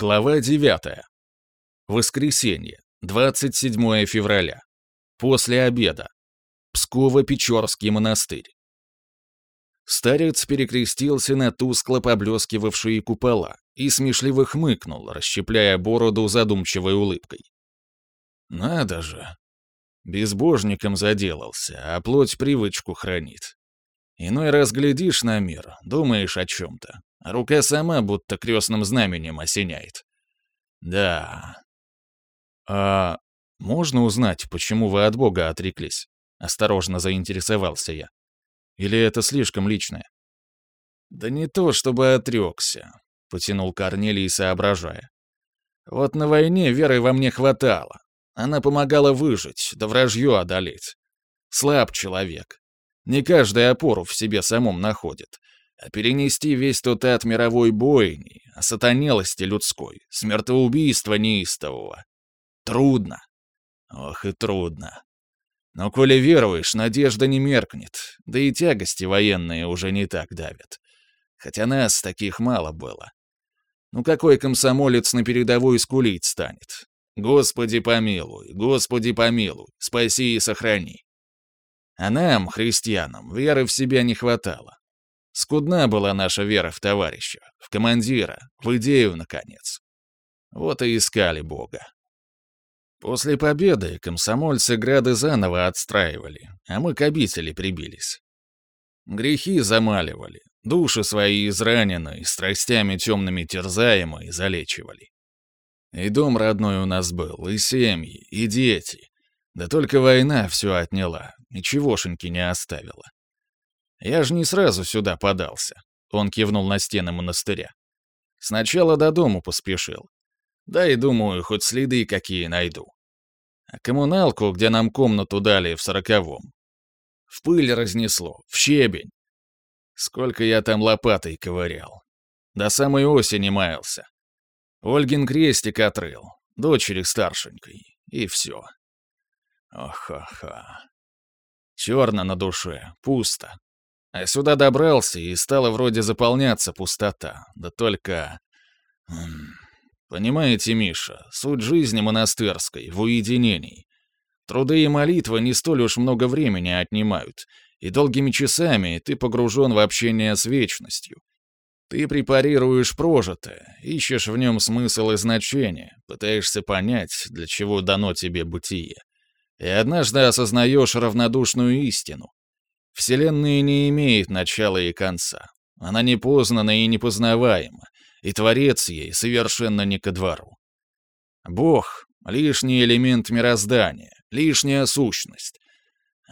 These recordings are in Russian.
Глава 9. Воскресенье, 27 февраля. После обеда. Псково-Печорский монастырь. Старец перекрестился на тускло поблескивавшие купола и смешливо хмыкнул, расщепляя бороду задумчивой улыбкой. «Надо же! Безбожником заделался, а плоть привычку хранит. Иной раз глядишь на мир, думаешь о чем-то, Рука сама будто крестным знаменем осеняет. Да. А можно узнать, почему вы от Бога отреклись? Осторожно заинтересовался я. Или это слишком личное? Да не то, чтобы отрекся, потянул Корнелий, соображая. Вот на войне веры во мне хватало. Она помогала выжить, да вражью одолеть. Слаб человек. Не каждый опору в себе самом находит — а перенести весь тот ад мировой бойни, о сатанелости людской, смертоубийства неистового. Трудно. Ох и трудно. Но коли веруешь, надежда не меркнет, да и тягости военные уже не так давят. Хотя нас таких мало было. Ну какой комсомолец на передовой скулить станет? Господи помилуй, Господи помилуй, спаси и сохрани. А нам, христианам, веры в себя не хватало. Скудна была наша вера в товарища, в командира, в идею, наконец. Вот и искали Бога. После победы комсомольцы грады заново отстраивали, а мы к обители прибились. Грехи замаливали, души свои изранены, страстями темными терзаемые залечивали. И дом родной у нас был, и семьи, и дети. Да только война все отняла, ничегошеньки не оставила. Я же не сразу сюда подался. Он кивнул на стены монастыря. Сначала до дому поспешил. Да и думаю, хоть следы какие найду. А коммуналку, где нам комнату дали в сороковом, в пыль разнесло, в щебень. Сколько я там лопатой ковырял. До самой осени маялся. Ольгин крестик отрыл, дочери старшенькой, и все. Ох-ха-ха. Черно на душе, пусто. А сюда добрался, и стала вроде заполняться пустота. Да только... Понимаете, Миша, суть жизни монастырской в уединении. Труды и молитвы не столь уж много времени отнимают, и долгими часами ты погружен в общение с вечностью. Ты препарируешь прожитое, ищешь в нем смысл и значение, пытаешься понять, для чего дано тебе бытие. И однажды осознаешь равнодушную истину. Вселенная не имеет начала и конца. Она непознана и непознаваема, и Творец ей совершенно не ко двору. Бог — лишний элемент мироздания, лишняя сущность.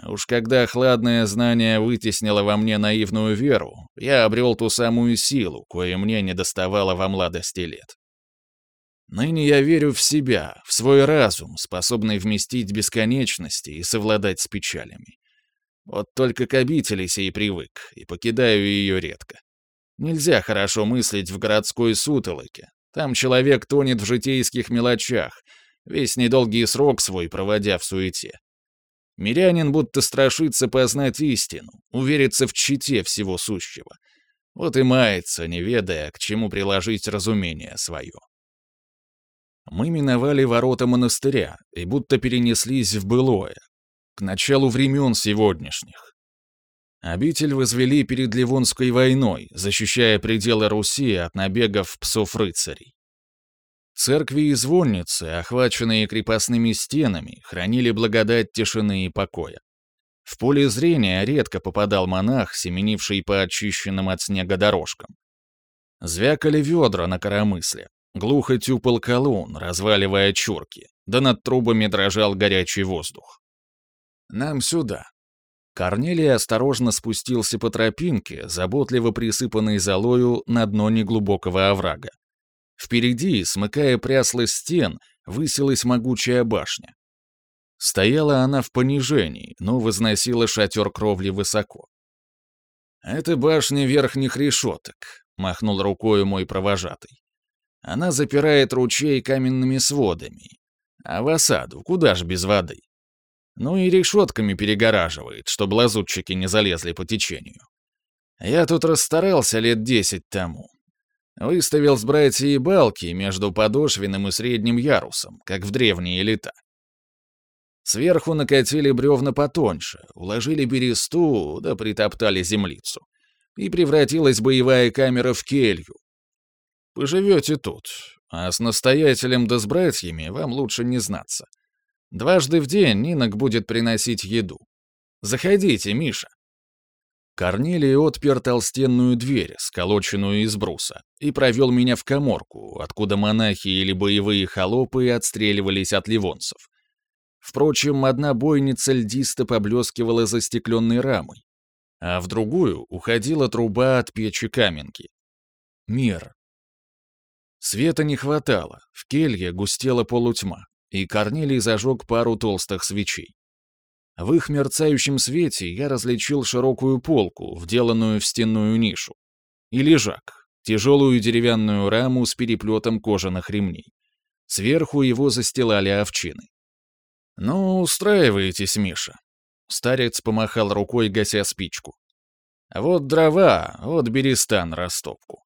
Уж когда хладное знание вытеснило во мне наивную веру, я обрел ту самую силу, кое мне недоставало во младости лет. Ныне я верю в себя, в свой разум, способный вместить бесконечности и совладать с печалями. Вот только к обители сей привык, и покидаю ее редко. Нельзя хорошо мыслить в городской сутолоке. Там человек тонет в житейских мелочах, весь недолгий срок свой проводя в суете. Мирянин будто страшится познать истину, уверится в чите всего сущего. Вот и мается, не ведая, к чему приложить разумение свое. Мы миновали ворота монастыря и будто перенеслись в былое, к началу времен сегодняшних. Обитель возвели перед Ливонской войной, защищая пределы Руси от набегов псов-рыцарей. Церкви и звонницы, охваченные крепостными стенами, хранили благодать тишины и покоя. В поле зрения редко попадал монах, семенивший по очищенным от снега дорожкам. Звякали ведра на коромысле, глухо тюпал колонн, разваливая чурки, да над трубами дрожал горячий воздух. Нам сюда». Корнелий осторожно спустился по тропинке, заботливо присыпанной золою на дно неглубокого оврага. Впереди, смыкая пряслы стен, высилась могучая башня. Стояла она в понижении, но возносила шатер кровли высоко. «Это башня верхних решеток», — махнул рукой мой провожатый. «Она запирает ручей каменными сводами. А в осаду куда ж без воды?» ну и решетками перегораживает, чтобы лазутчики не залезли по течению. Я тут расстарался лет десять тому. Выставил с братьей балки между подошвенным и средним ярусом, как в древние лета. Сверху накатили бревна потоньше, уложили бересту, да притоптали землицу. И превратилась боевая камера в келью. Поживете тут, а с настоятелем да с братьями вам лучше не знаться. Дважды в день Нинок будет приносить еду. Заходите, Миша». Корнелий отпер толстенную дверь, сколоченную из бруса, и провел меня в коморку, откуда монахи или боевые холопы отстреливались от ливонцев. Впрочем, одна бойница льдисто поблескивала застекленной рамой, а в другую уходила труба от печи каменки. Мир. Света не хватало, в келье густела полутьма, и Корнилий зажег пару толстых свечей. В их мерцающем свете я различил широкую полку, вделанную в стенную нишу, и лежак, тяжелую деревянную раму с переплетом кожаных ремней. Сверху его застилали овчины. «Ну, устраивайтесь, Миша». Старец помахал рукой, гася спичку. «Вот дрова, вот бери стан растопку.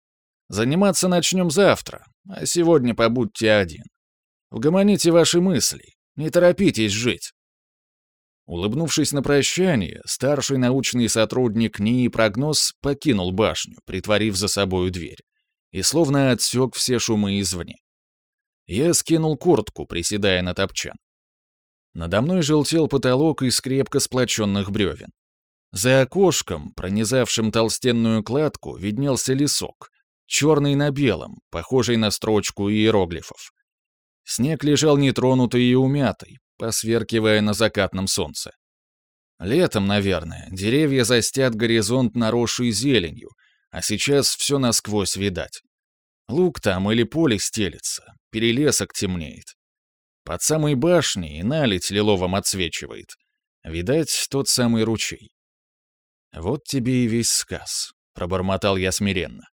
Заниматься начнем завтра, а сегодня побудьте один. Угомоните ваши мысли. Не торопитесь жить. Улыбнувшись на прощание, старший научный сотрудник НИИ «Прогноз» покинул башню, притворив за собою дверь, и словно отсек все шумы извне. Я скинул куртку, приседая на топчан. Надо мной желтел потолок из крепко сплоченных бревен. За окошком, пронизавшим толстенную кладку, виднелся лесок, черный на белом, похожий на строчку иероглифов. Снег лежал нетронутый и умятый, посверкивая на закатном солнце. Летом, наверное, деревья застят горизонт наросшей зеленью, а сейчас все насквозь видать. Луг там или поле стелется, перелесок темнеет. Под самой башней и наледь лиловым отсвечивает. Видать, тот самый ручей. «Вот тебе и весь сказ», — пробормотал я смиренно.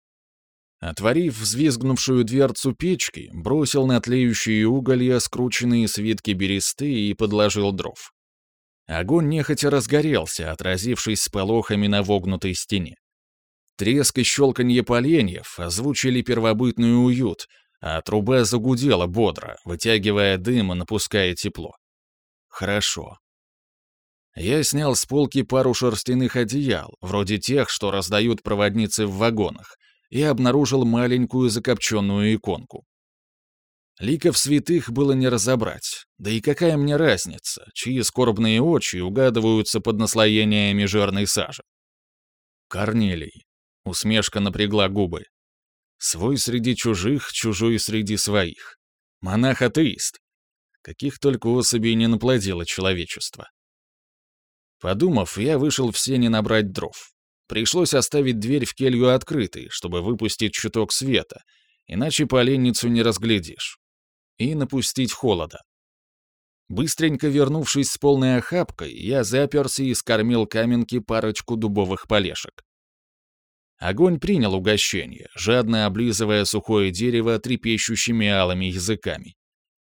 Отворив взвизгнувшую дверцу печки, бросил на тлеющие уголья скрученные свитки бересты и подложил дров. Огонь нехотя разгорелся, отразившись с полохами на вогнутой стене. Треск и щелканье поленьев озвучили первобытный уют, а труба загудела бодро, вытягивая дым и напуская тепло. Хорошо. Я снял с полки пару шерстяных одеял, вроде тех, что раздают проводницы в вагонах, и обнаружил маленькую закопченную иконку. Ликов святых было не разобрать, да и какая мне разница, чьи скорбные очи угадываются под наслоениями жирной сажи. Корнелий. Усмешка напрягла губы. Свой среди чужих, чужой среди своих. Монах-атеист. Каких только особей не наплодило человечество. Подумав, я вышел в сене набрать дров. Пришлось оставить дверь в келью открытой, чтобы выпустить чуток света, иначе поленницу не разглядишь. И напустить холода. Быстренько вернувшись с полной охапкой, я заперся и скормил каменки парочку дубовых полешек. Огонь принял угощение, жадно облизывая сухое дерево трепещущими алыми языками.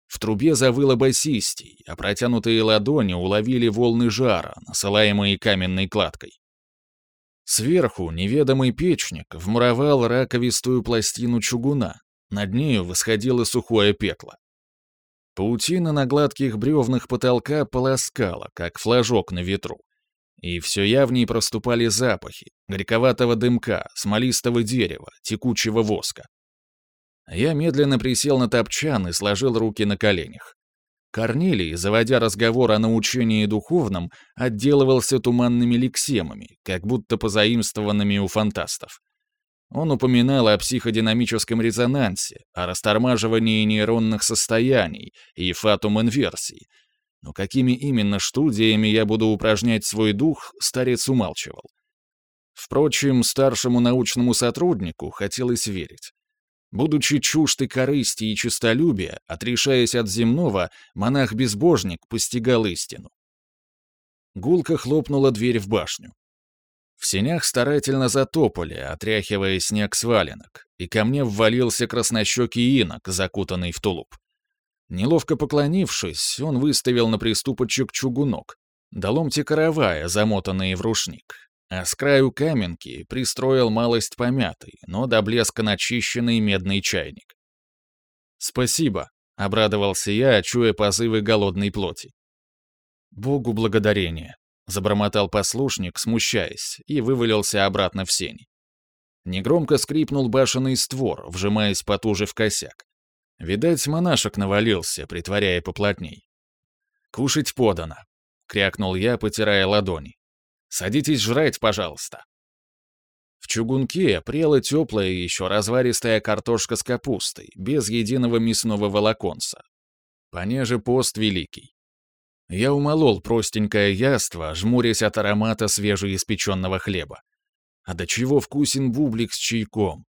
В трубе завыло басистей, а протянутые ладони уловили волны жара, насылаемые каменной кладкой. Сверху неведомый печник вмуровал раковистую пластину чугуна, над нею восходило сухое пекло. Паутина на гладких бревнах потолка полоскала, как флажок на ветру, и все явней проступали запахи горьковатого дымка, смолистого дерева, текучего воска. Я медленно присел на топчан и сложил руки на коленях. Корнилий, заводя разговор о научении духовном, отделывался туманными лексемами, как будто позаимствованными у фантастов. Он упоминал о психодинамическом резонансе, о растормаживании нейронных состояний и фатум-инверсии. Но какими именно студиями я буду упражнять свой дух, старец умалчивал. Впрочем, старшему научному сотруднику хотелось верить. Будучи чужды корысти и честолюбия, отрешаясь от земного, монах-безбожник постигал истину. Гулко хлопнула дверь в башню. В сенях старательно затопали, отряхивая снег с валенок, и ко мне ввалился краснощекий инок, закутанный в тулуп. Неловко поклонившись, он выставил на приступочек чугунок, до ломти каравая, замотанные в рушник, а с краю каменки пристроил малость помятый, но до блеска начищенный медный чайник. «Спасибо», — обрадовался я, чуя позывы голодной плоти. «Богу благодарение», — забормотал послушник, смущаясь, и вывалился обратно в сени. Негромко скрипнул башенный створ, вжимаясь потуже в косяк. Видать, монашек навалился, притворяя поплотней. «Кушать подано», — крякнул я, потирая ладони. Садитесь жрать, пожалуйста». В чугунке прела теплая еще разваристая картошка с капустой, без единого мясного волоконца. Понеже пост великий. Я умолол простенькое яство, жмурясь от аромата свежеиспеченного хлеба. А до чего вкусен бублик с чайком?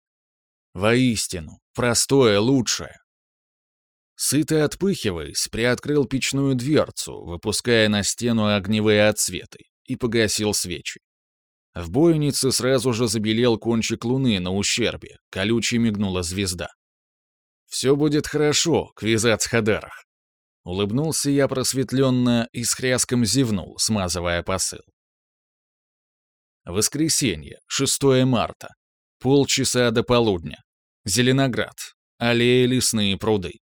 Воистину, простое лучшее. Сыто отпыхиваясь, приоткрыл печную дверцу, выпуская на стену огневые отсветы и погасил свечи. В бойнице сразу же забелел кончик луны на ущербе, колючей мигнула звезда. «Все будет хорошо, квизац Хадарах!» Улыбнулся я просветленно и с хряском зевнул, смазывая посыл. Воскресенье, 6 марта. Полчаса до полудня. Зеленоград. Аллея лесные пруды.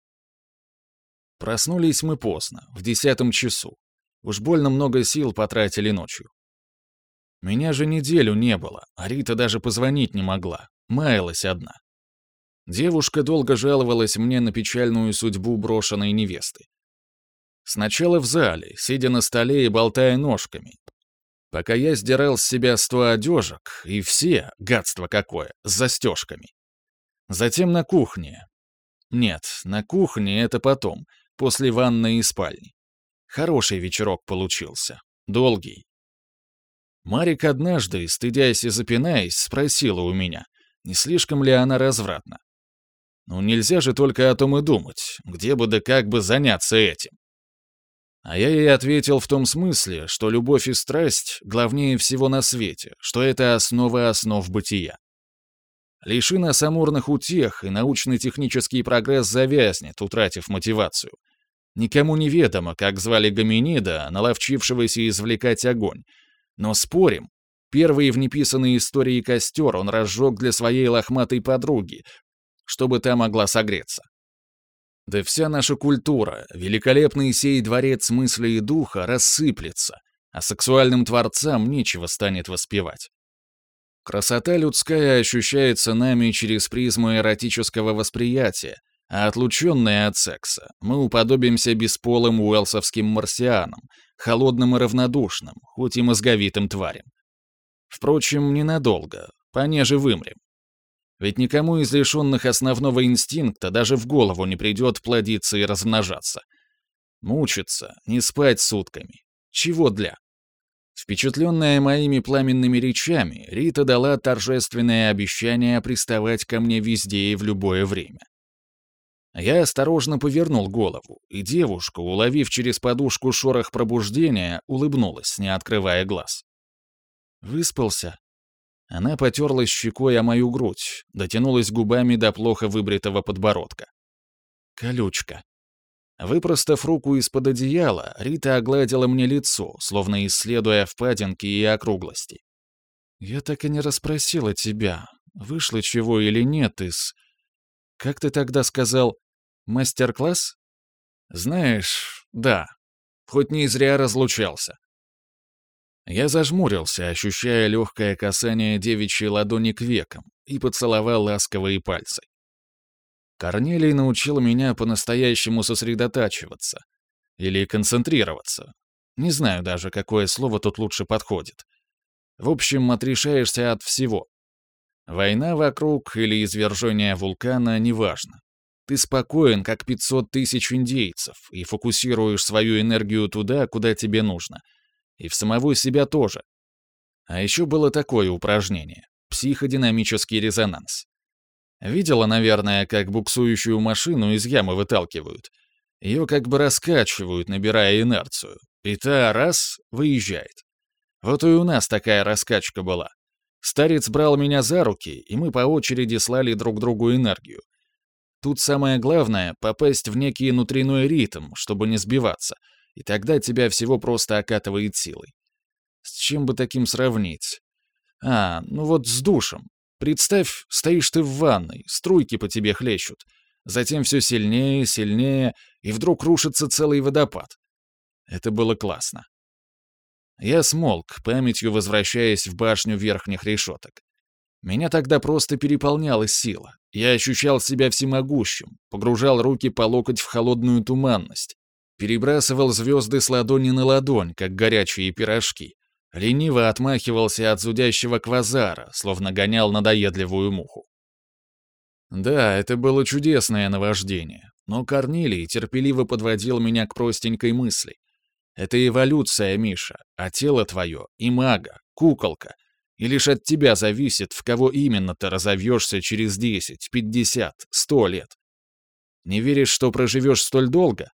Проснулись мы поздно, в десятом часу, Уж больно много сил потратили ночью. Меня же неделю не было, а Рита даже позвонить не могла, маялась одна. Девушка долго жаловалась мне на печальную судьбу брошенной невесты. Сначала в зале, сидя на столе и болтая ножками, пока я сдирал с себя сто одежек, и все, гадство какое, с застежками. Затем на кухне. Нет, на кухне это потом, после ванной и спальни. Хороший вечерок получился. Долгий. Марик однажды, стыдясь и запинаясь, спросила у меня, не слишком ли она развратна. Ну нельзя же только о том и думать, где бы да как бы заняться этим. А я ей ответил в том смысле, что любовь и страсть главнее всего на свете, что это основа основ бытия. Лиши нас утех, и научно-технический прогресс завязнет, утратив мотивацию — Никому неведомо, как звали Гоминида, наловчившегося извлекать огонь. Но спорим, первый в неписанной истории костер он разжег для своей лохматой подруги, чтобы та могла согреться. Да вся наша культура, великолепный сей дворец мысли и духа рассыплется, а сексуальным творцам нечего станет воспевать. Красота людская ощущается нами через призму эротического восприятия, отлученные от секса, мы уподобимся бесполым уэлсовским марсианам, холодным и равнодушным, хоть и мозговитым тварям. Впрочем, ненадолго, понеже вымрем. Ведь никому из лишенных основного инстинкта даже в голову не придет плодиться и размножаться. Мучиться, не спать сутками. Чего для? Впечатленная моими пламенными речами, Рита дала торжественное обещание приставать ко мне везде и в любое время. Я осторожно повернул голову, и девушка, уловив через подушку шорох пробуждения, улыбнулась, не открывая глаз. «Выспался?» Она потерлась щекой о мою грудь, дотянулась губами до плохо выбритого подбородка. «Колючка». Выпростав руку из-под одеяла, Рита огладила мне лицо, словно исследуя впадинки и округлости. «Я так и не расспросила тебя, вышло чего или нет из...» Как ты тогда сказал? Мастер-класс? Знаешь, да. Хоть не зря разлучался. Я зажмурился, ощущая легкое касание девичьей ладони к векам, и поцеловал ласковые пальцы. Корнелий научил меня по-настоящему сосредотачиваться. Или концентрироваться. Не знаю даже, какое слово тут лучше подходит. В общем, отрешаешься от всего, Война вокруг или извержение вулкана — неважно. Ты спокоен, как 500 тысяч индейцев, и фокусируешь свою энергию туда, куда тебе нужно. И в самого себя тоже. А еще было такое упражнение — психодинамический резонанс. Видела, наверное, как буксующую машину из ямы выталкивают. Ее как бы раскачивают, набирая инерцию. И та раз — выезжает. Вот и у нас такая раскачка была. Старец брал меня за руки, и мы по очереди слали друг другу энергию. Тут самое главное — попасть в некий внутренний ритм, чтобы не сбиваться, и тогда тебя всего просто окатывает силой. С чем бы таким сравнить? А, ну вот с душем. Представь, стоишь ты в ванной, струйки по тебе хлещут. Затем все сильнее, сильнее, и вдруг рушится целый водопад. Это было классно. Я смолк, памятью возвращаясь в башню верхних решеток. Меня тогда просто переполняла сила. Я ощущал себя всемогущим, погружал руки по локоть в холодную туманность, перебрасывал звезды с ладони на ладонь, как горячие пирожки, лениво отмахивался от зудящего квазара, словно гонял надоедливую муху. Да, это было чудесное наваждение, но Корнилий терпеливо подводил меня к простенькой мысли. Это эволюция, Миша, а тело твое — имага, куколка. И лишь от тебя зависит, в кого именно ты разовьешься через 10, 50, 100 лет. Не веришь, что проживешь столь долго?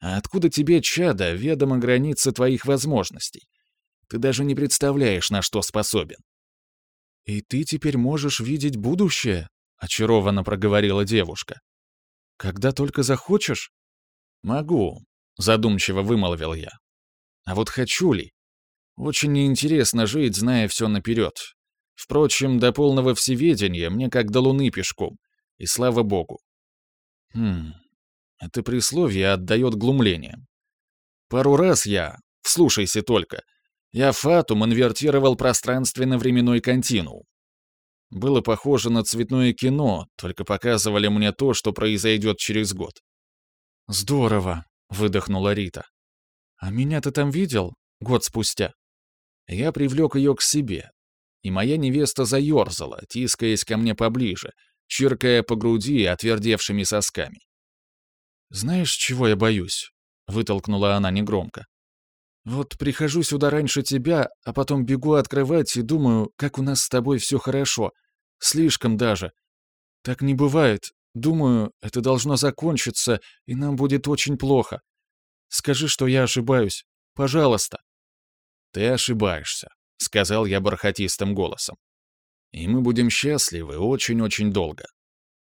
А откуда тебе, чада, ведома границы твоих возможностей? Ты даже не представляешь, на что способен. «И ты теперь можешь видеть будущее?» — очарованно проговорила девушка. «Когда только захочешь?» «Могу», — задумчиво вымолвил я. А вот хочу ли? Очень неинтересно жить, зная все наперед. Впрочем, до полного всеведения мне как до луны пешком. И слава богу. Хм, это присловие отдает глумлением. Пару раз я, вслушайся только, я фатум инвертировал пространственно-временной континуум. Было похоже на цветное кино, только показывали мне то, что произойдет через год. «Здорово», — выдохнула Рита. «А меня ты там видел? Год спустя». Я привлек ее к себе, и моя невеста заерзала, тискаясь ко мне поближе, чиркая по груди отвердевшими сосками. «Знаешь, чего я боюсь?» — вытолкнула она негромко. «Вот прихожу сюда раньше тебя, а потом бегу открывать и думаю, как у нас с тобой все хорошо. Слишком даже. Так не бывает. Думаю, это должно закончиться, и нам будет очень плохо. Скажи, что я ошибаюсь. Пожалуйста». «Ты ошибаешься», — сказал я бархатистым голосом. «И мы будем счастливы очень-очень долго».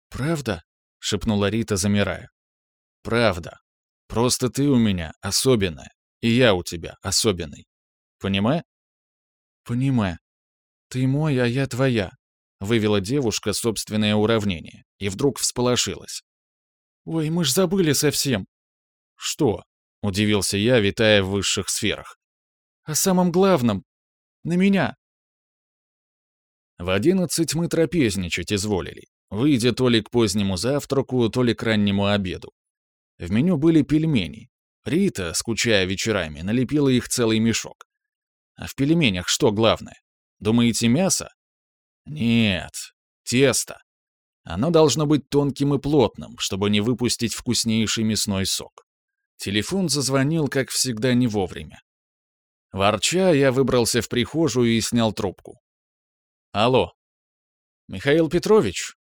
«Правда?» — шепнула Рита, замирая. «Правда. Просто ты у меня особенная, и я у тебя особенный. Понимаю?» «Понимаю. Ты мой, а я твоя», — вывела девушка собственное уравнение и вдруг всполошилась. «Ой, мы ж забыли совсем!» «Что?» — удивился я, витая в высших сферах. А «О самом главном. На меня». В одиннадцать мы трапезничать изволили, выйдя то ли к позднему завтраку, то ли к раннему обеду. В меню были пельмени. Рита, скучая вечерами, налепила их целый мешок. А в пельменях что главное? Думаете, мясо? Нет, тесто. Оно должно быть тонким и плотным, чтобы не выпустить вкуснейший мясной сок. Телефон зазвонил, как всегда, не вовремя. Ворча, я выбрался в прихожую и снял трубку. «Алло!» «Михаил Петрович?»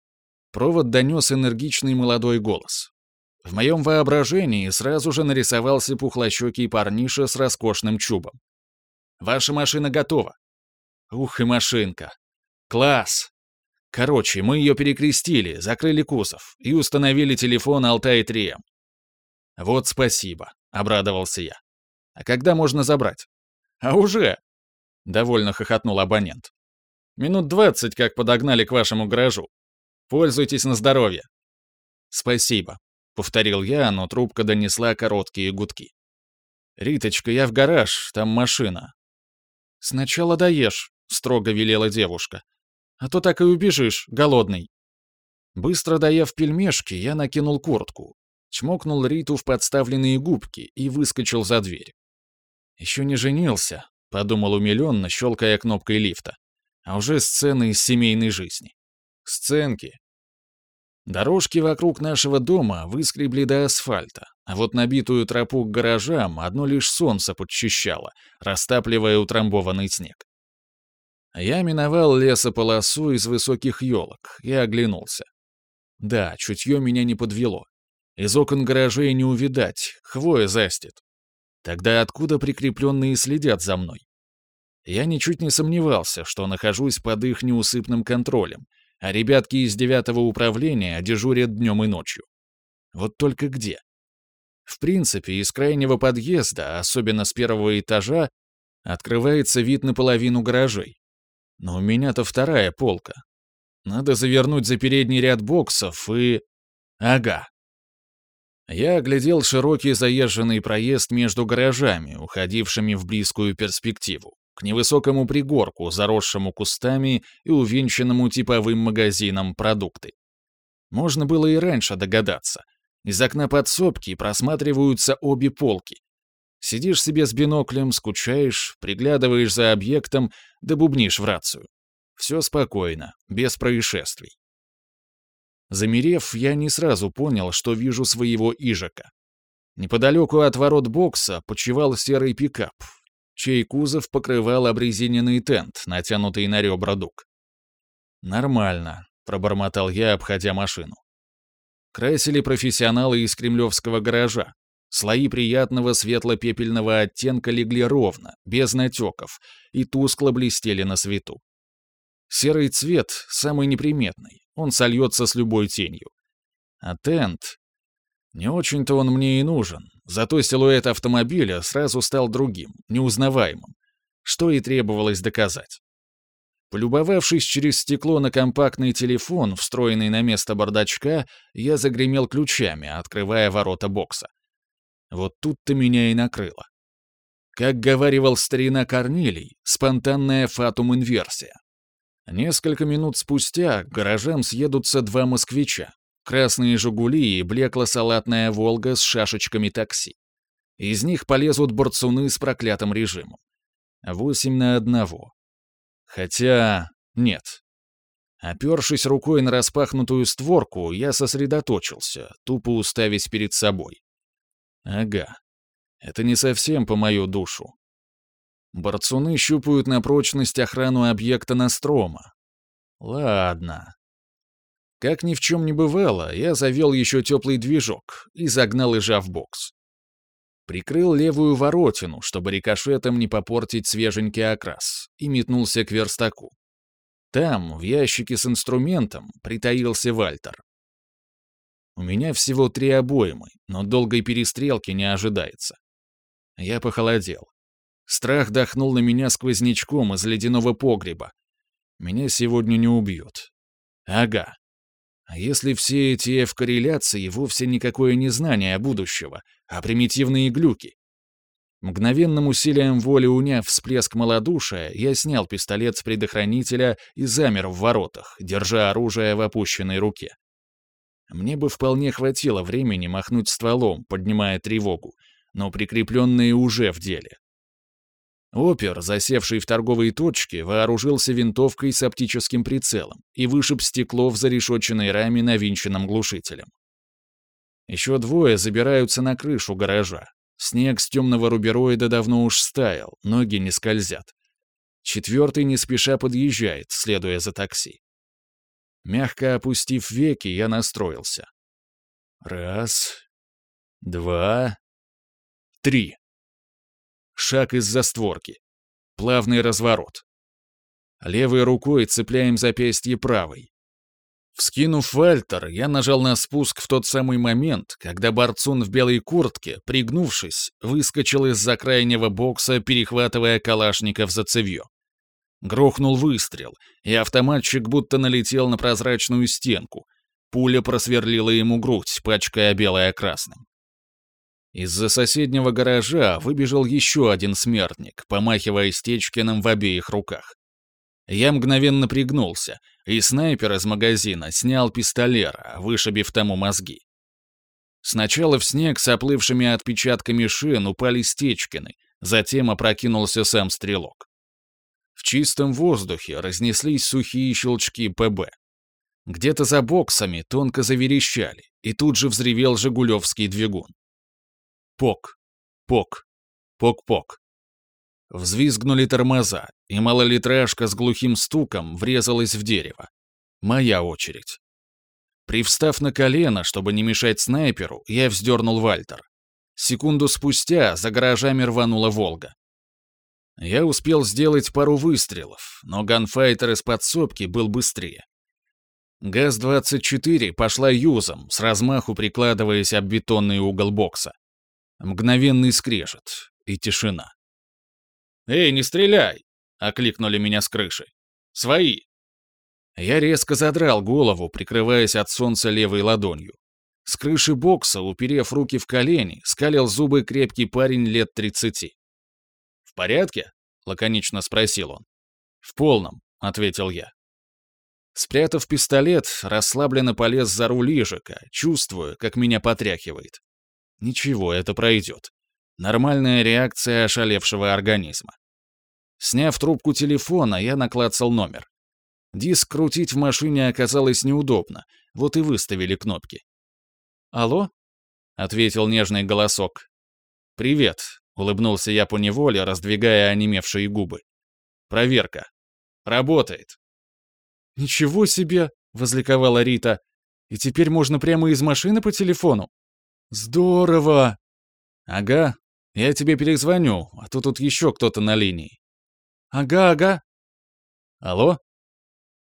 Провод донес энергичный молодой голос. В моем воображении сразу же нарисовался пухлощекий парниша с роскошным чубом. «Ваша машина готова!» «Ух и машинка! Класс!» Короче, мы ее перекрестили, закрыли кузов и установили телефон Алтай 3М. «Вот спасибо», — обрадовался я. «А когда можно забрать?» «А уже!» — довольно хохотнул абонент. «Минут двадцать, как подогнали к вашему гаражу. Пользуйтесь на здоровье». «Спасибо», — повторил я, но трубка донесла короткие гудки. «Риточка, я в гараж, там машина». «Сначала доешь», — строго велела девушка. «А то так и убежишь, голодный». Быстро доев пельмешки, я накинул куртку, Чмокнул Риту в подставленные губки и выскочил за дверь. «Еще не женился», — подумал умиленно, щелкая кнопкой лифта. «А уже сцены из семейной жизни. Сценки». Дорожки вокруг нашего дома выскребли до асфальта, а вот набитую тропу к гаражам одно лишь солнце подчищало, растапливая утрамбованный снег. А я миновал лесополосу из высоких елок и оглянулся. Да, чутье меня не подвело. Из окон гаражей не увидать, хвоя застит. Тогда откуда прикрепленные следят за мной? Я ничуть не сомневался, что нахожусь под их неусыпным контролем, а ребятки из девятого управления дежурят днем и ночью. Вот только где? В принципе, из крайнего подъезда, особенно с первого этажа, открывается вид на половину гаражей. Но у меня-то вторая полка. Надо завернуть за передний ряд боксов и... Ага, я оглядел широкий заезженный проезд между гаражами, уходившими в близкую перспективу, к невысокому пригорку, заросшему кустами и увенчанному типовым магазином продукты. Можно было и раньше догадаться. Из окна подсобки просматриваются обе полки. Сидишь себе с биноклем, скучаешь, приглядываешь за объектом, да бубнишь в рацию. Все спокойно, без происшествий. Замерев, я не сразу понял, что вижу своего Ижика. Неподалеку от ворот бокса почивал серый пикап, чей кузов покрывал обрезиненный тент, натянутый на ребра дуг. «Нормально», — пробормотал я, обходя машину. Красили профессионалы из кремлевского гаража. Слои приятного светло-пепельного оттенка легли ровно, без натеков, и тускло блестели на свету. Серый цвет самый неприметный, он сольется с любой тенью. А тент... Не очень-то он мне и нужен, зато силуэт автомобиля сразу стал другим, неузнаваемым, что и требовалось доказать. Полюбовавшись через стекло на компактный телефон, встроенный на место бардачка, я загремел ключами, открывая ворота бокса. Вот тут-то меня и накрыло. Как говаривал старина Корнилий, спонтанная фатум-инверсия. Несколько минут спустя к гаражам съедутся два москвича. Красные «Жигули» и блекло-салатная «Волга» с шашечками такси. Из них полезут борцуны с проклятым режимом. Восемь на одного. Хотя... нет. Опершись рукой на распахнутую створку, я сосредоточился, тупо уставясь перед собой. Ага. Это не совсем по мою душу. Борцуны щупают на прочность охрану объекта Настрома. Ладно. Как ни в чем не бывало, я завел еще теплый движок и загнал ижа в бокс. Прикрыл левую воротину, чтобы рикошетом не попортить свеженький окрас, и метнулся к верстаку. Там, в ящике с инструментом, притаился Вальтер. У меня всего три обоймы, но долгой перестрелки не ожидается. Я похолодел. Страх дохнул на меня сквознячком из ледяного погреба. Меня сегодня не убьют. Ага. А если все эти F-корреляции вовсе никакое не знание будущего, а примитивные глюки? Мгновенным усилием воли уняв всплеск малодушия, я снял пистолет с предохранителя и замер в воротах, держа оружие в опущенной руке. Мне бы вполне хватило времени махнуть стволом, поднимая тревогу, но прикрепленные уже в деле. Опер, засевший в торговые точки, вооружился винтовкой с оптическим прицелом и вышиб стекло в зарешоченной раме навинченным глушителем. Еще двое забираются на крышу гаража. Снег с темного рубероида давно уж стаял, ноги не скользят. Четвертый не спеша подъезжает, следуя за такси. Мягко опустив веки, я настроился. Раз, два, три. Шаг из-за створки. Плавный разворот. Левой рукой цепляем запястье правой. Вскинув фальтер, я нажал на спуск в тот самый момент, когда борцун в белой куртке, пригнувшись, выскочил из-за крайнего бокса, перехватывая калашников за цевьё. Грохнул выстрел, и автоматчик будто налетел на прозрачную стенку. Пуля просверлила ему грудь, пачкая белое красным. Из-за соседнего гаража выбежал еще один смертник, помахивая Стечкиным в обеих руках. Я мгновенно пригнулся, и снайпер из магазина снял пистолера, вышибив тому мозги. Сначала в снег с оплывшими отпечатками шин упали Стечкины, затем опрокинулся сам стрелок. В чистом воздухе разнеслись сухие щелчки ПБ. Где-то за боксами тонко заверещали, и тут же взревел «Жигулевский» двигун. Пок, пок, пок-пок. Взвизгнули тормоза, и малолитражка с глухим стуком врезалась в дерево. Моя очередь. Привстав на колено, чтобы не мешать снайперу, я вздернул Вальтер. Секунду спустя за гаражами рванула «Волга». Я успел сделать пару выстрелов, но ганфайтер из подсобки был быстрее. ГАЗ-24 пошла юзом, с размаху прикладываясь об бетонный угол бокса мгновенный скрежет и тишина. «Эй, не стреляй!» — окликнули меня с крыши. «Свои!» Я резко задрал голову, прикрываясь от солнца левой ладонью. С крыши бокса, уперев руки в колени, скалил зубы крепкий парень лет 30. «В порядке?» — лаконично спросил он. «В полном», — ответил я. Спрятав пистолет, расслабленно полез за руль ежика, чувствуя, как меня потряхивает. Ничего, это пройдет. Нормальная реакция ошалевшего организма. Сняв трубку телефона, я наклацал номер. Диск крутить в машине оказалось неудобно, вот и выставили кнопки. «Алло?» — ответил нежный голосок. «Привет», — улыбнулся я поневоле, раздвигая онемевшие губы. «Проверка. Работает». «Ничего себе!» — возликовала Рита. «И теперь можно прямо из машины по телефону?» «Здорово!» «Ага, я тебе перезвоню, а то тут еще кто-то на линии». «Ага, ага». «Алло?»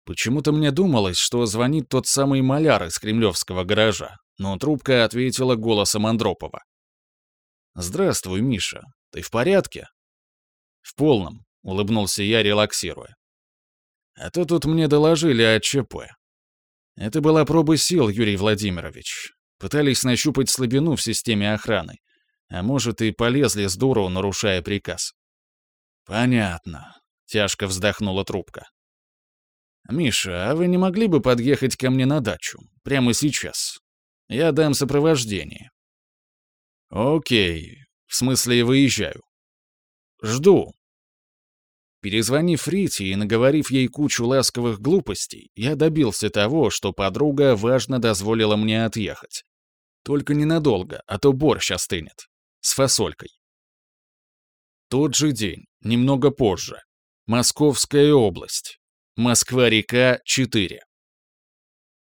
Почему-то мне думалось, что звонит тот самый маляр из кремлевского гаража, но трубка ответила голосом Андропова. «Здравствуй, Миша. Ты в порядке?» «В полном», — улыбнулся я, релаксируя. «А то тут мне доложили о ЧП. Это была проба сил, Юрий Владимирович. Пытались нащупать слабину в системе охраны. А может, и полезли здорово, нарушая приказ. «Понятно», — тяжко вздохнула трубка. «Миша, а вы не могли бы подъехать ко мне на дачу? Прямо сейчас. Я дам сопровождение». «Окей. В смысле, выезжаю. Жду». Перезвонив Рите и наговорив ей кучу ласковых глупостей, я добился того, что подруга важно дозволила мне отъехать. Только ненадолго, а то борщ остынет. С фасолькой. Тот же день, немного позже. Московская область. Москва-река, 4.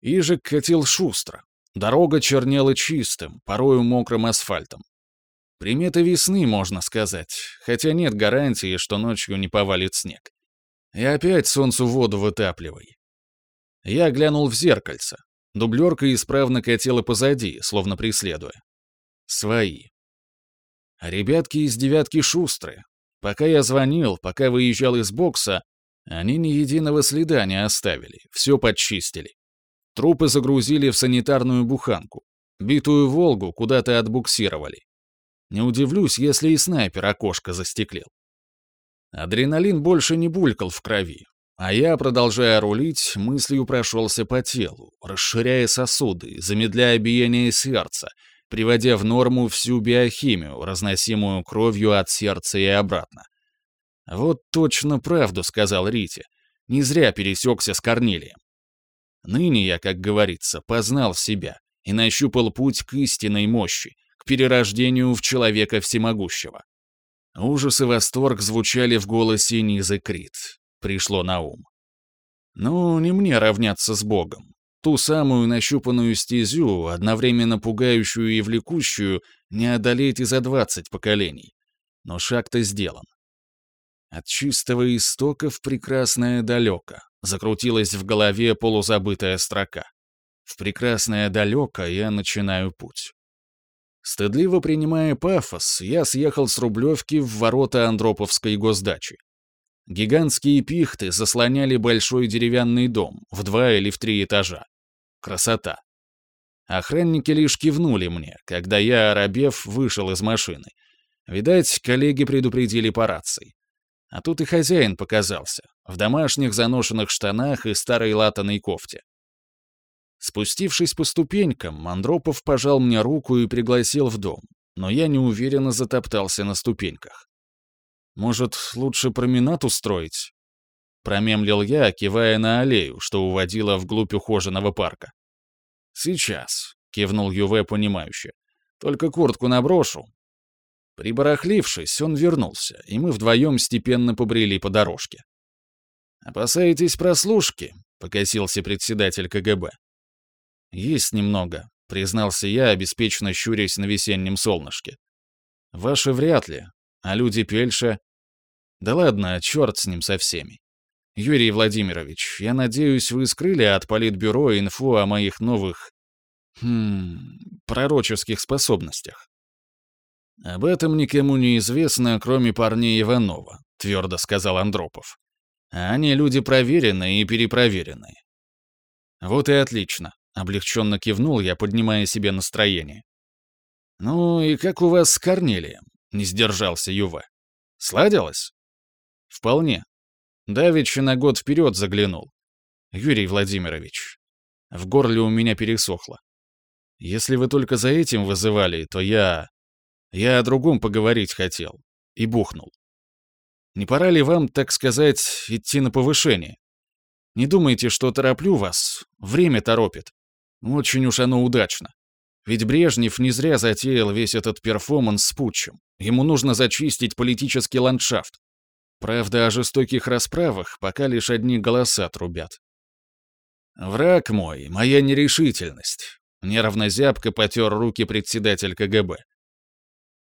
Ижик катил шустро. Дорога чернела чистым, порою мокрым асфальтом. Приметы весны, можно сказать, хотя нет гарантии, что ночью не повалит снег. И опять солнцу воду вытапливай. Я глянул в зеркальце. Дублерка исправно катила позади, словно преследуя. Свои. «А ребятки из «девятки» шустрые. Пока я звонил, пока выезжал из бокса, они ни единого следа не оставили, все подчистили. Трупы загрузили в санитарную буханку. Битую «Волгу» куда-то отбуксировали. Не удивлюсь, если и снайпер окошко застеклил. Адреналин больше не булькал в крови, а я, продолжая рулить, мыслью прошелся по телу, расширяя сосуды, замедляя биение сердца, приводя в норму всю биохимию, разносимую кровью от сердца и обратно. «Вот точно правду», — сказал Рите. «Не зря пересекся с Корнилием. Ныне я, как говорится, познал себя и нащупал путь к истинной мощи, к перерождению в человека всемогущего». Ужас и восторг звучали в голосе Низы Крит пришло на ум. Ну, не мне равняться с Богом. Ту самую нащупанную стезю, одновременно пугающую и влекущую, не одолеть и за двадцать поколений. Но шаг-то сделан. От чистого истока в прекрасное далеко закрутилась в голове полузабытая строка. В прекрасное далеко я начинаю путь. Стыдливо принимая пафос, я съехал с Рублевки в ворота Андроповской госдачи. Гигантские пихты заслоняли большой деревянный дом в два или в три этажа. Красота. Охранники лишь кивнули мне, когда я, оробев, вышел из машины. Видать, коллеги предупредили по рации. А тут и хозяин показался, в домашних заношенных штанах и старой латаной кофте. Спустившись по ступенькам, Андропов пожал мне руку и пригласил в дом, но я неуверенно затоптался на ступеньках. Может, лучше променад устроить?» Промемлил я, кивая на аллею, что уводила вглубь ухоженного парка. «Сейчас», — кивнул Юве понимающе. «Только куртку наброшу». Прибарахлившись, он вернулся, и мы вдвоем степенно побрели по дорожке. «Опасаетесь прослушки?» — покосился председатель КГБ. «Есть немного», — признался я, обеспечно щурясь на весеннем солнышке. «Ваши вряд ли, а люди Пельша... Да ладно, черт с ним со всеми. Юрий Владимирович, я надеюсь, вы скрыли от политбюро инфу о моих новых... Хм... пророческих способностях. «Об этом никому не известно, кроме парней Иванова», — твердо сказал Андропов. Они люди проверенные и перепроверенные». «Вот и отлично», — облегченно кивнул я, поднимая себе настроение. «Ну и как у вас с Корнелием?» Не сдержался Юва. Сладилось? Вполне. Давеча на год вперед заглянул. Юрий Владимирович, в горле у меня пересохло. Если вы только за этим вызывали, то я... Я о другом поговорить хотел. И бухнул. Не пора ли вам, так сказать, идти на повышение? Не думайте, что тороплю вас. Время торопит. Очень уж оно удачно. Ведь Брежнев не зря затеял весь этот перформанс с Путчем. Ему нужно зачистить политический ландшафт. Правда, о жестоких расправах пока лишь одни голоса трубят. «Враг мой, моя нерешительность», — неравнозябко потер руки председатель КГБ.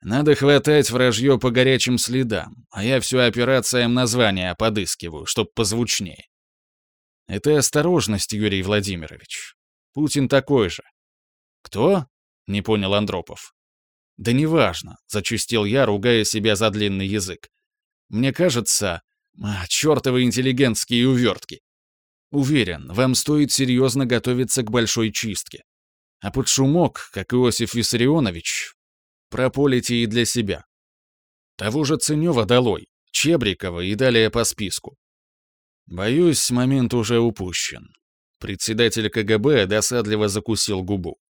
«Надо хватать вражье по горячим следам, а я все операциям названия подыскиваю, чтоб позвучнее». «Это осторожность, Юрий Владимирович. Путин такой же. «Кто?» — не понял Андропов. «Да неважно», — зачистил я, ругая себя за длинный язык. «Мне кажется... А, чертовы интеллигентские увертки!» «Уверен, вам стоит серьезно готовиться к большой чистке. А под шумок, как Иосиф Виссарионович, прополите и для себя. Того же Ценёва долой, Чебрикова и далее по списку. Боюсь, момент уже упущен». Председатель КГБ досадливо закусил губу.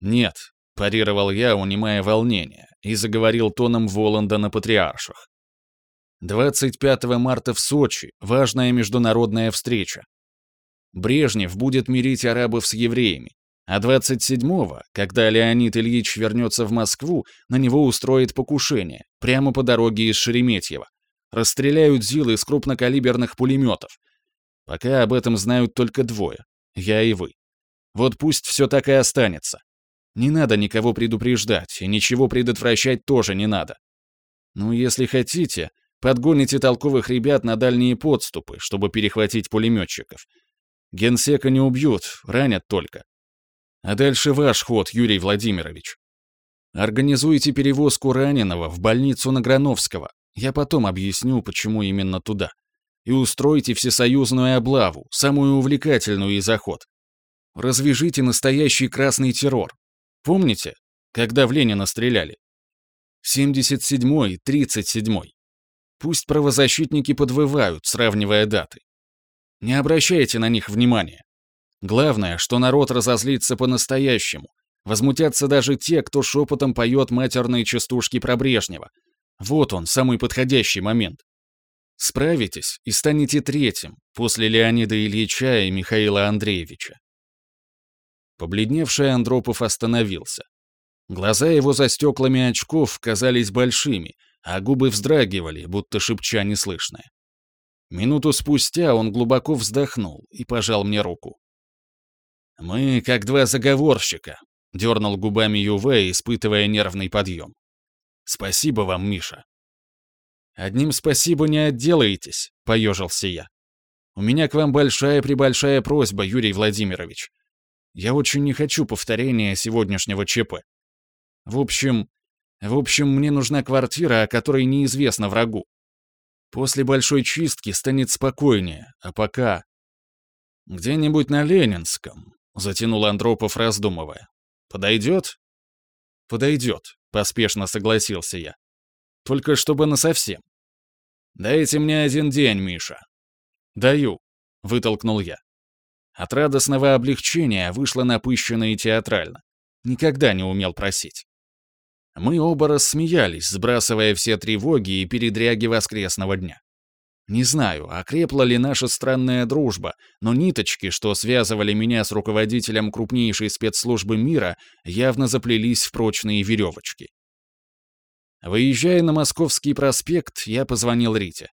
«Нет», — парировал я, унимая волнение, и заговорил тоном Воланда на патриарших. 25 марта в Сочи – важная международная встреча. Брежнев будет мирить арабов с евреями, а 27-го, когда Леонид Ильич вернется в Москву, на него устроит покушение, прямо по дороге из Шереметьево. Расстреляют ЗИЛ из крупнокалиберных пулеметов. Пока об этом знают только двое – я и вы. Вот пусть все так и останется. Не надо никого предупреждать, и ничего предотвращать тоже не надо. Ну, если хотите, подгоните толковых ребят на дальние подступы, чтобы перехватить пулеметчиков. Генсека не убьют, ранят только. А дальше ваш ход, Юрий Владимирович. Организуйте перевозку раненого в больницу Награновского. Я потом объясню, почему именно туда. И устройте всесоюзную облаву, самую увлекательную из охот. Развяжите настоящий красный террор. Помните, когда в Ленина стреляли? 77-й, 37-й. Пусть правозащитники подвывают, сравнивая даты. Не обращайте на них внимания. Главное, что народ разозлится по-настоящему. Возмутятся даже те, кто шепотом поет матерные частушки про Брежнева. Вот он, самый подходящий момент. Справитесь и станете третьим после Леонида Ильича и Михаила Андреевича. Побледневший Андропов остановился. Глаза его за стеклами очков казались большими, а губы вздрагивали, будто шепча неслышное. Минуту спустя он глубоко вздохнул и пожал мне руку. «Мы как два заговорщика», — дернул губами Юве, испытывая нервный подъем. «Спасибо вам, Миша». «Одним спасибо не отделаетесь», — поежился я. «У меня к вам большая-пребольшая просьба, Юрий Владимирович. Я очень не хочу повторения сегодняшнего ЧП. В общем, в общем, мне нужна квартира, о которой неизвестно врагу. После большой чистки станет спокойнее, а пока... Где-нибудь на Ленинском, затянул Андропов, раздумывая. Подойдет? Подойдет, поспешно согласился я. Только чтобы насовсем. Дайте мне один день, Миша. Даю, вытолкнул я. От радостного облегчения вышла напыщенно и театрально. Никогда не умел просить. Мы оба рассмеялись, сбрасывая все тревоги и передряги воскресного дня. Не знаю, окрепла ли наша странная дружба, но ниточки, что связывали меня с руководителем крупнейшей спецслужбы мира, явно заплелись в прочные веревочки. Выезжая на Московский проспект, я позвонил Рите.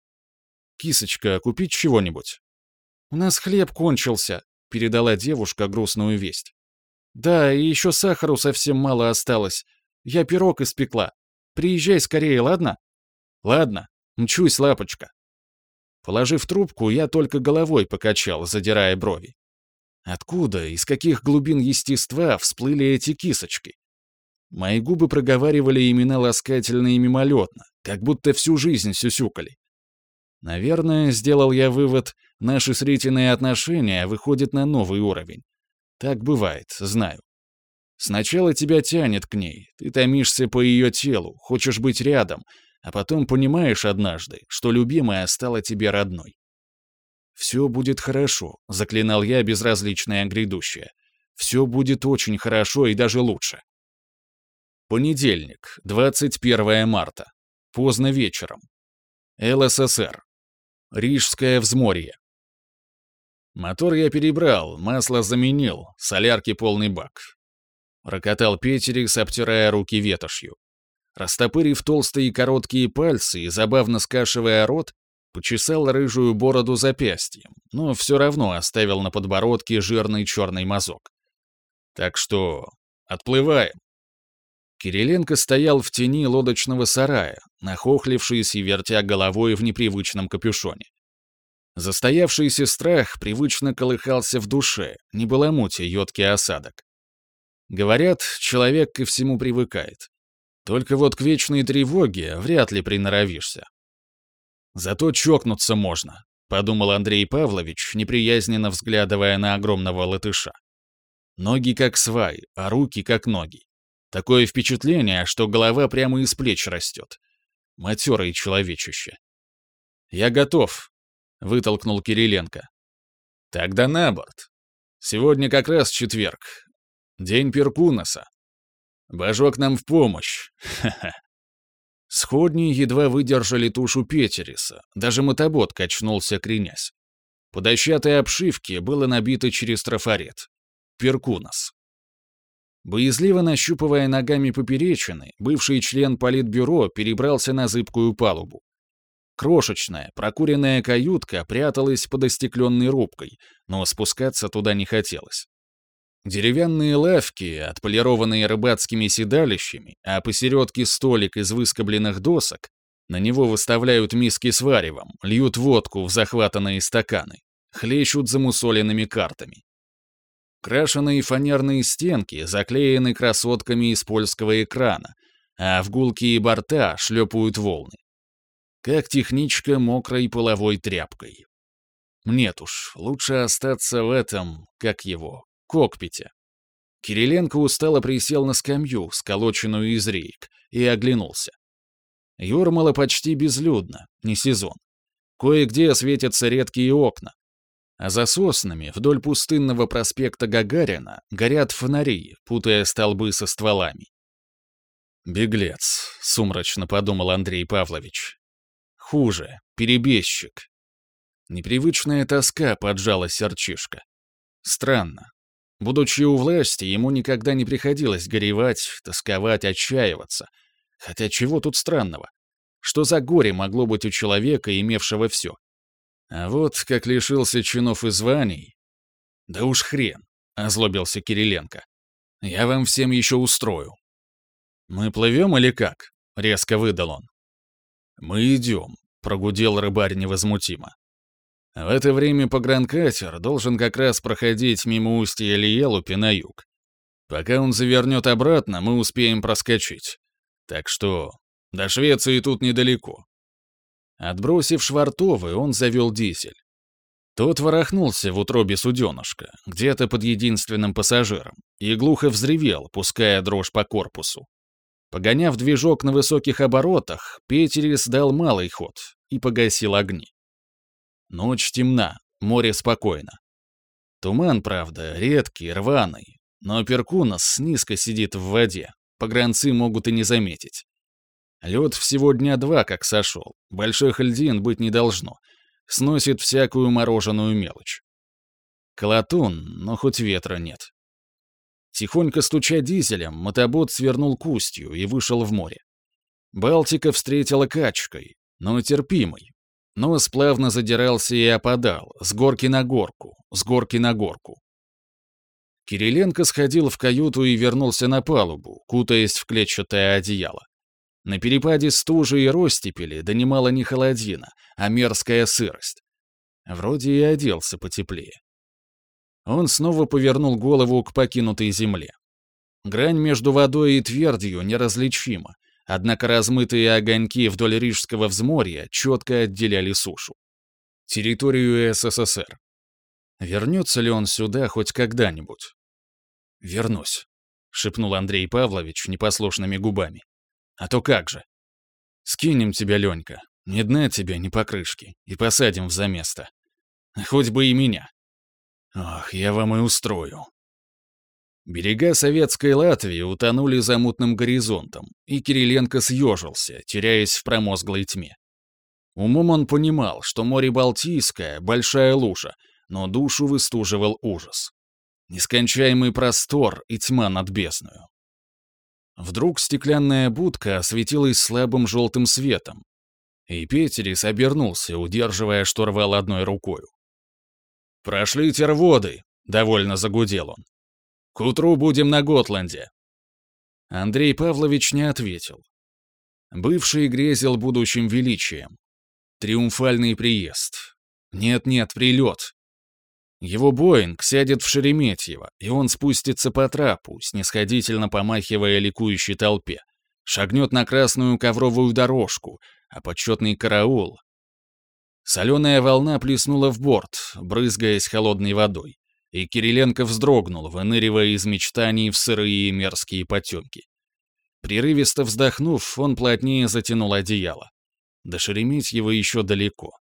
«Кисочка, купить чего-нибудь?» У нас хлеб кончился», — передала девушка грустную весть. «Да, и еще сахару совсем мало осталось. Я пирог испекла. Приезжай скорее, ладно?» «Ладно. Мчусь, лапочка». Положив трубку, я только головой покачал, задирая брови. Откуда, из каких глубин естества всплыли эти кисочки? Мои губы проговаривали имена ласкательно и мимолетно, как будто всю жизнь сюсюкали. Наверное, сделал я вывод, Наши сретенные отношения выходят на новый уровень. Так бывает, знаю. Сначала тебя тянет к ней, ты томишься по ее телу, хочешь быть рядом, а потом понимаешь однажды, что любимая стала тебе родной. «Все будет хорошо», — заклинал я безразличное грядущее. «Все будет очень хорошо и даже лучше». Понедельник, 21 марта. Поздно вечером. ЛССР. Рижское взморье. Мотор я перебрал, масло заменил, солярки полный бак. Рокотал Петерикс, обтирая руки ветошью. Растопырив толстые короткие пальцы и забавно скашивая рот, почесал рыжую бороду запястьем, но все равно оставил на подбородке жирный черный мазок. Так что отплываем. Кириленко стоял в тени лодочного сарая, нахохлившись и вертя головой в непривычном капюшоне. Застоявшийся страх привычно колыхался в душе, не было мути йодкий осадок. Говорят, человек ко всему привыкает. Только вот к вечной тревоге вряд ли приноровишься. «Зато чокнуться можно», — подумал Андрей Павлович, неприязненно взглядывая на огромного латыша. Ноги как сваи, а руки как ноги. Такое впечатление, что голова прямо из плеч растет. Матерый человечище. «Я готов», вытолкнул Кириленко. «Тогда на борт. Сегодня как раз четверг. День Перкунаса. Божок нам в помощь. Ха-ха». Сходни едва выдержали тушу Петериса, даже мотобот качнулся, кренясь. По дощатой обшивке было набито через трафарет. Перкунас. Боязливо нащупывая ногами поперечины, бывший член политбюро перебрался на зыбкую палубу. Крошечная, прокуренная каютка пряталась под остекленной рубкой, но спускаться туда не хотелось. Деревянные лавки, отполированные рыбацкими седалищами, а посередке столик из выскобленных досок, на него выставляют миски с варевом, льют водку в захватанные стаканы, хлещут замусоленными картами. Крашеные фанерные стенки заклеены красотками из польского экрана, а в гулкие борта шлепают волны как техничка мокрой половой тряпкой. Нет уж, лучше остаться в этом, как его, кокпите. Кириленко устало присел на скамью, сколоченную из рейк, и оглянулся. Юрмала почти безлюдно, не сезон. Кое-где светятся редкие окна. А за соснами вдоль пустынного проспекта Гагарина горят фонари, путая столбы со стволами. «Беглец», — сумрачно подумал Андрей Павлович. Хуже, перебежчик. Непривычная тоска поджала сердчишко. Странно. Будучи у власти, ему никогда не приходилось горевать, тосковать, отчаиваться. Хотя чего тут странного? Что за горе могло быть у человека, имевшего все? А вот как лишился чинов и званий... Да уж хрен, — озлобился Кириленко. Я вам всем еще устрою. «Мы плывем или как?» — резко выдал он. «Мы идем», — прогудел рыбарь невозмутимо. В это время погранкатер должен как раз проходить мимо устья Лиелупи на юг. Пока он завернет обратно, мы успеем проскочить. Так что до Швеции тут недалеко. Отбросив швартовы, он завел дизель. Тот ворохнулся в утробе суденышка, где-то под единственным пассажиром, и глухо взревел, пуская дрожь по корпусу. Погоняв движок на высоких оборотах, Петерис дал малый ход и погасил огни. Ночь темна, море спокойно. Туман, правда, редкий, рваный, но Перкунас низко сидит в воде, погранцы могут и не заметить. Лед всего дня два как сошел, больших льдин быть не должно, сносит всякую мороженую мелочь. Колотун, но хоть ветра нет. Тихонько стуча дизелем, мотобот свернул кустью и вышел в море. Балтика встретила качкой, но терпимой. Нос плавно задирался и опадал, с горки на горку, с горки на горку. Кириленко сходил в каюту и вернулся на палубу, кутаясь в клетчатое одеяло. На перепаде стужи и ростепели донимала не холодина, а мерзкая сырость. Вроде и оделся потеплее. Он снова повернул голову к покинутой земле. Грань между водой и твердью неразличима, однако размытые огоньки вдоль Рижского взморья четко отделяли сушу. Территорию СССР. Вернется ли он сюда хоть когда-нибудь? «Вернусь», — шепнул Андрей Павлович непослушными губами. «А то как же? Скинем тебя, Ленька, ни дна тебе, ни покрышки, и посадим в заместо. Хоть бы и меня. Ах, я вам и устрою. Берега советской Латвии утонули за мутным горизонтом, и Кириленко съежился, теряясь в промозглой тьме. Умом он понимал, что море Балтийское — большая лужа, но душу выстуживал ужас. Нескончаемый простор и тьма над бездною. Вдруг стеклянная будка осветилась слабым желтым светом, и Петерис обернулся, удерживая штурвал одной рукою. «Прошли терводы», — довольно загудел он. «К утру будем на Готланде». Андрей Павлович не ответил. Бывший грезил будущим величием. Триумфальный приезд. Нет-нет, прилет. Его Боинг сядет в Шереметьево, и он спустится по трапу, снисходительно помахивая ликующей толпе, шагнет на красную ковровую дорожку, а почетный караул, Соленая волна плеснула в борт, брызгаясь холодной водой, и Кириленко вздрогнул, выныривая из мечтаний в сырые мерзкие потемки. Прерывисто вздохнув, он плотнее затянул одеяло. До Шереметьева еще далеко.